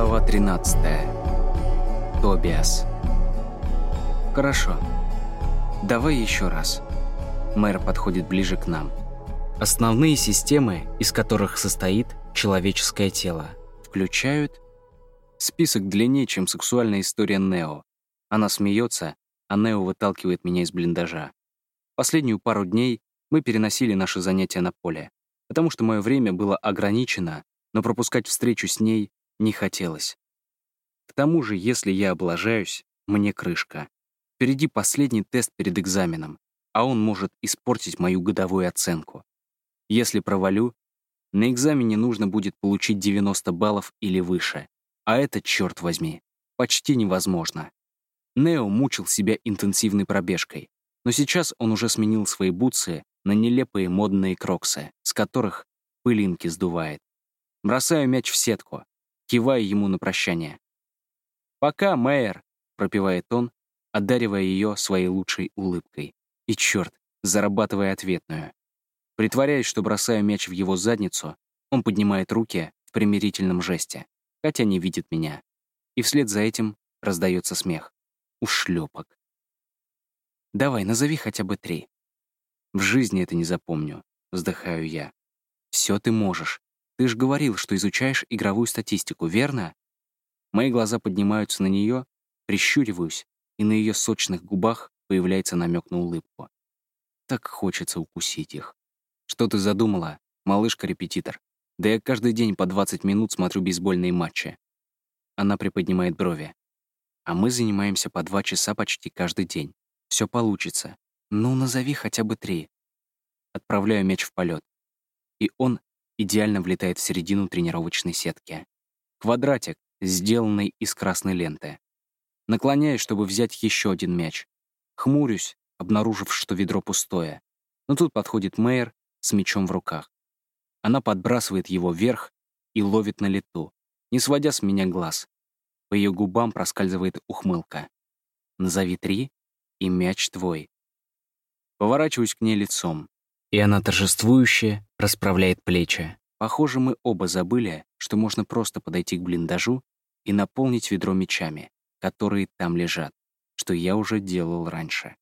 Глава 13. Тобиас. Хорошо. Давай еще раз. Мэр подходит ближе к нам. Основные системы, из которых состоит человеческое тело, включают список длиннее, чем сексуальная история Нео. Она смеется, а Нео выталкивает меня из блиндажа. Последнюю пару дней мы переносили наши занятия на поле, потому что мое время было ограничено, но пропускать встречу с ней не хотелось. К тому же, если я облажаюсь, мне крышка. Впереди последний тест перед экзаменом, а он может испортить мою годовую оценку. Если провалю, на экзамене нужно будет получить 90 баллов или выше, а это, черт возьми, почти невозможно. Нео мучил себя интенсивной пробежкой, но сейчас он уже сменил свои бутсы на нелепые модные кроксы, с которых пылинки сдувает. Бросаю мяч в сетку, кивая ему на прощание. «Пока, Мэйер», — пропевает он, одаривая ее своей лучшей улыбкой. И черт, зарабатывая ответную. Притворяясь, что бросаю мяч в его задницу, он поднимает руки в примирительном жесте, хотя не видит меня. И вслед за этим раздается смех. Ушлепок. «Давай, назови хотя бы три». «В жизни это не запомню», — вздыхаю я. «Все ты можешь. Ты же говорил, что изучаешь игровую статистику, верно? Мои глаза поднимаются на нее, прищуриваюсь, и на ее сочных губах появляется намек на улыбку. Так хочется укусить их. Что ты задумала, малышка-репетитор? Да я каждый день по 20 минут смотрю бейсбольные матчи. Она приподнимает брови. А мы занимаемся по два часа почти каждый день. Все получится. Ну, назови хотя бы три. Отправляю мяч в полет. И он идеально влетает в середину тренировочной сетки. Квадратик, сделанный из красной ленты. Наклоняюсь, чтобы взять еще один мяч. Хмурюсь, обнаружив, что ведро пустое. Но тут подходит Мэйр с мячом в руках. Она подбрасывает его вверх и ловит на лету, не сводя с меня глаз. По ее губам проскальзывает ухмылка. «Назови три, и мяч твой». Поворачиваюсь к ней лицом. И она торжествующе расправляет плечи. Похоже, мы оба забыли, что можно просто подойти к блиндажу и наполнить ведро мечами, которые там лежат, что я уже делал раньше.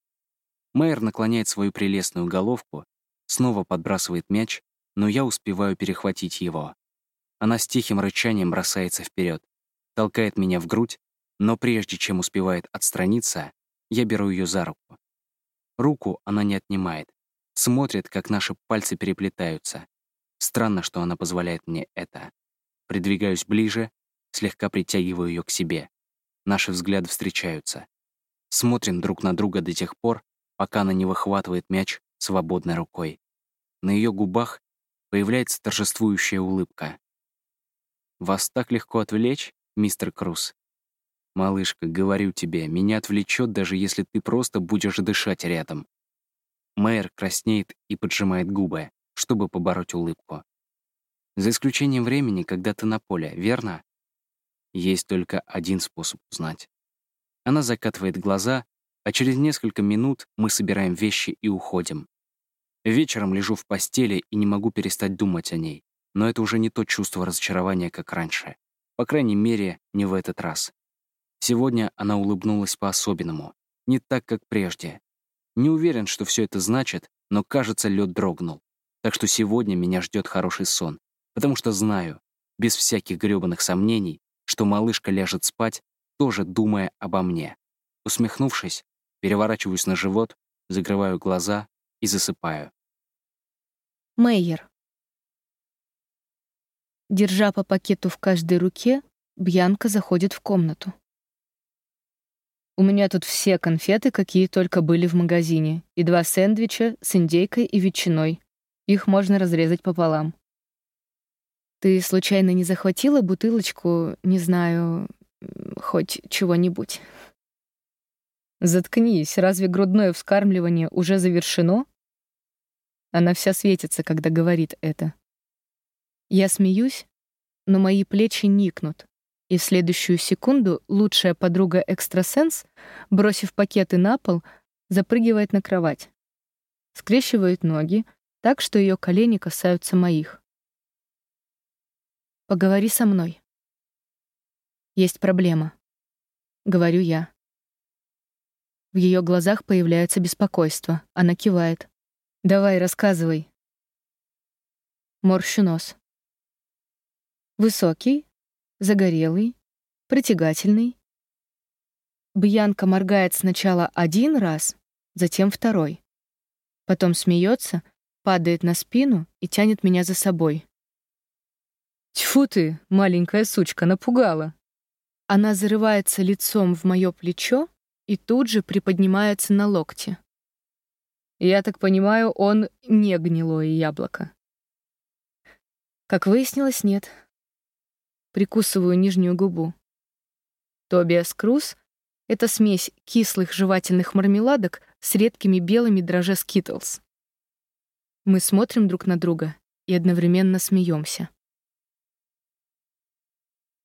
Мэйр наклоняет свою прелестную головку, снова подбрасывает мяч, но я успеваю перехватить его. Она с тихим рычанием бросается вперед, толкает меня в грудь, но прежде чем успевает отстраниться, я беру ее за руку. Руку она не отнимает, Смотрит, как наши пальцы переплетаются. Странно, что она позволяет мне это. Придвигаюсь ближе, слегка притягиваю ее к себе. Наши взгляды встречаются. Смотрим друг на друга до тех пор, пока она не выхватывает мяч свободной рукой. На ее губах появляется торжествующая улыбка. «Вас так легко отвлечь, мистер Круз?» «Малышка, говорю тебе, меня отвлечет, даже если ты просто будешь дышать рядом. Мэйр краснеет и поджимает губы, чтобы побороть улыбку. За исключением времени, когда ты на поле, верно? Есть только один способ узнать. Она закатывает глаза, а через несколько минут мы собираем вещи и уходим. Вечером лежу в постели и не могу перестать думать о ней, но это уже не то чувство разочарования, как раньше. По крайней мере, не в этот раз. Сегодня она улыбнулась по-особенному, не так, как прежде, не уверен, что все это значит, но, кажется, лед дрогнул. Так что сегодня меня ждет хороший сон, потому что знаю, без всяких грёбаных сомнений, что малышка ляжет спать, тоже думая обо мне. Усмехнувшись, переворачиваюсь на живот, закрываю глаза и засыпаю. Мейер. Держа по пакету в каждой руке, Бьянка заходит в комнату. У меня тут все конфеты, какие только были в магазине, и два сэндвича с индейкой и ветчиной. Их можно разрезать пополам. Ты случайно не захватила бутылочку, не знаю, хоть чего-нибудь? Заткнись, разве грудное вскармливание уже завершено? Она вся светится, когда говорит это. Я смеюсь, но мои плечи никнут, и в следующую секунду лучшая подруга-экстрасенс, бросив пакеты на пол, запрыгивает на кровать. Скрещивает ноги, так что ее колени касаются моих. «Поговори со мной». Есть проблема. Говорю я. В ее глазах появляется беспокойство. Она кивает. «Давай, рассказывай». Морщу нос. Высокий, загорелый, притягательный. Бьянка моргает сначала один раз, затем второй. Потом смеется, падает на спину и тянет меня за собой. «Тьфу ты, маленькая сучка, напугала!» Она зарывается лицом в мое плечо и тут же приподнимается на локте. Я так понимаю, он не гнилое яблоко. Как выяснилось, нет. Прикусываю нижнюю губу. Тобиас Круз — это смесь кислых жевательных мармеладок с редкими белыми драже Skittles. Мы смотрим друг на друга и одновременно смеемся.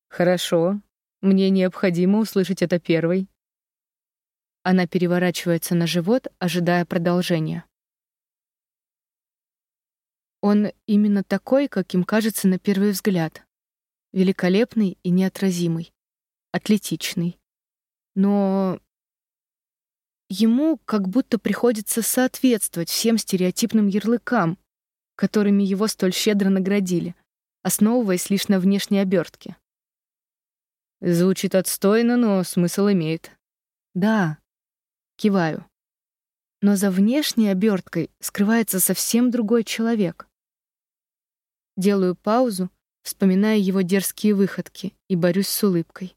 Хорошо, мне необходимо услышать это первой. Она переворачивается на живот, ожидая продолжения. Он именно такой, каким кажется на первый взгляд. Великолепный и неотразимый. Атлетичный. Но ему как будто приходится соответствовать всем стереотипным ярлыкам, которыми его столь щедро наградили, основываясь лишь на внешней обертке. Звучит отстойно, но смысл имеет. Да, Киваю. Но за внешней оберткой скрывается совсем другой человек. Делаю паузу, вспоминая его дерзкие выходки, и борюсь с улыбкой.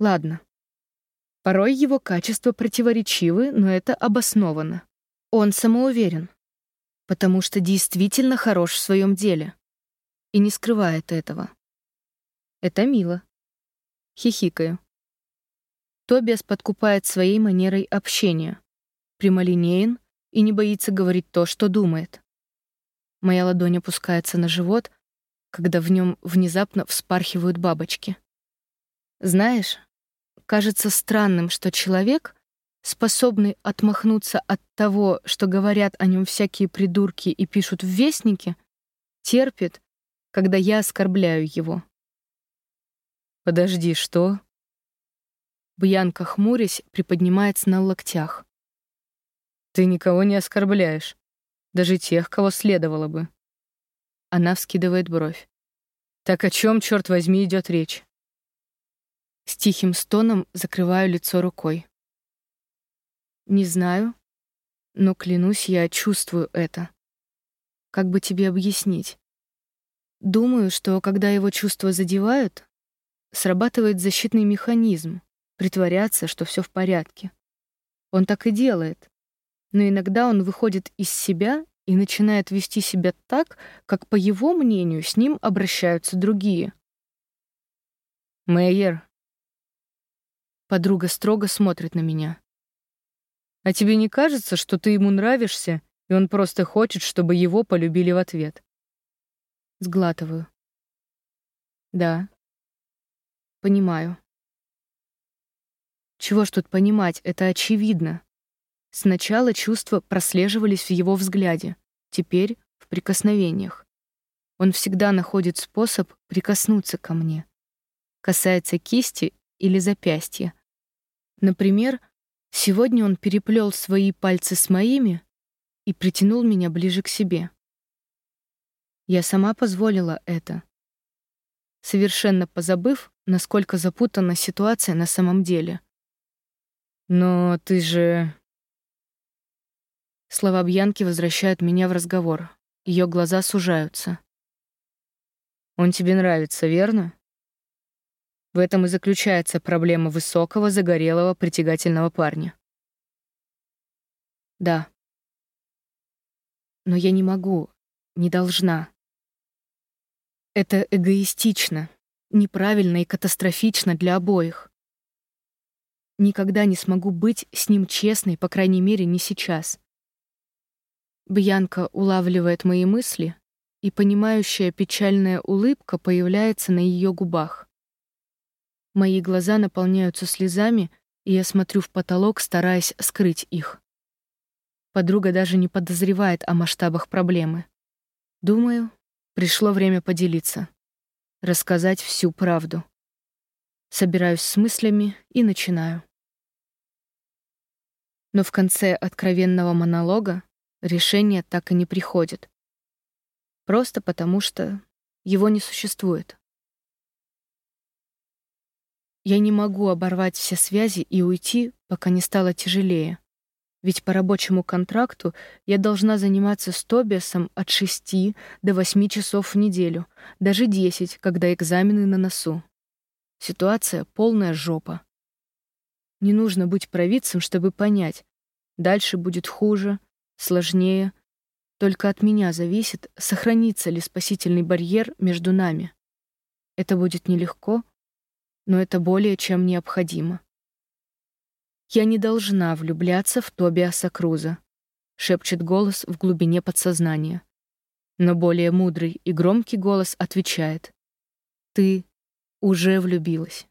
Ладно. Порой его качества противоречивы, но это обосновано. Он самоуверен, потому что действительно хорош в своем деле и не скрывает этого. Это мило. Хихикаю. Тобиас подкупает своей манерой общения. Прямолинеен и не боится говорить то, что думает. Моя ладонь опускается на живот, когда в нем внезапно вспархивают бабочки. Знаешь, кажется странным, что человек, способный отмахнуться от того, что говорят о нем всякие придурки и пишут в вестнике, терпит, когда я оскорбляю его. «Подожди, что?» Бьянка, хмурясь, приподнимается на локтях. «Ты никого не оскорбляешь. Даже тех, кого следовало бы». Она вскидывает бровь. «Так о чем, черт возьми, идет речь?» С тихим стоном закрываю лицо рукой. «Не знаю, но, клянусь, я чувствую это. Как бы тебе объяснить? Думаю, что когда его чувства задевают, срабатывает защитный механизм, притворяться, что все в порядке. Он так и делает. Но иногда он выходит из себя и начинает вести себя так, как, по его мнению, с ним обращаются другие. «Мэйер». Подруга строго смотрит на меня. «А тебе не кажется, что ты ему нравишься, и он просто хочет, чтобы его полюбили в ответ?» Сглатываю. «Да. Понимаю». Чего ж тут понимать, это очевидно. Сначала чувства прослеживались в его взгляде, теперь в прикосновениях. Он всегда находит способ прикоснуться ко мне. Касается кисти или запястья. Например, сегодня он переплел свои пальцы с моими и притянул меня ближе к себе. Я сама позволила это, совершенно позабыв, насколько запутана ситуация на самом деле — но ты же... Слова Бьянки возвращают меня в разговор. Ее глаза сужаются. Он тебе нравится, верно? В этом и заключается проблема высокого, загорелого, притягательного парня. Да. Но я не могу, не должна. Это эгоистично, неправильно и катастрофично для обоих никогда не смогу быть с ним честной, по крайней мере, не сейчас. Бьянка улавливает мои мысли, и понимающая печальная улыбка появляется на ее губах. Мои глаза наполняются слезами, и я смотрю в потолок, стараясь скрыть их. Подруга даже не подозревает о масштабах проблемы. Думаю, пришло время поделиться, рассказать всю правду. Собираюсь с мыслями и начинаю. Но в конце откровенного монолога решение так и не приходит. Просто потому, что его не существует. Я не могу оборвать все связи и уйти, пока не стало тяжелее. Ведь по рабочему контракту я должна заниматься с Тобиасом от 6 до 8 часов в неделю, даже 10, когда экзамены на носу. Ситуация полная жопа. Не нужно быть провидцем, чтобы понять. Дальше будет хуже, сложнее. Только от меня зависит, сохранится ли спасительный барьер между нами. Это будет нелегко, но это более чем необходимо. «Я не должна влюбляться в Тобиаса Круза», — шепчет голос в глубине подсознания. Но более мудрый и громкий голос отвечает. «Ты уже влюбилась».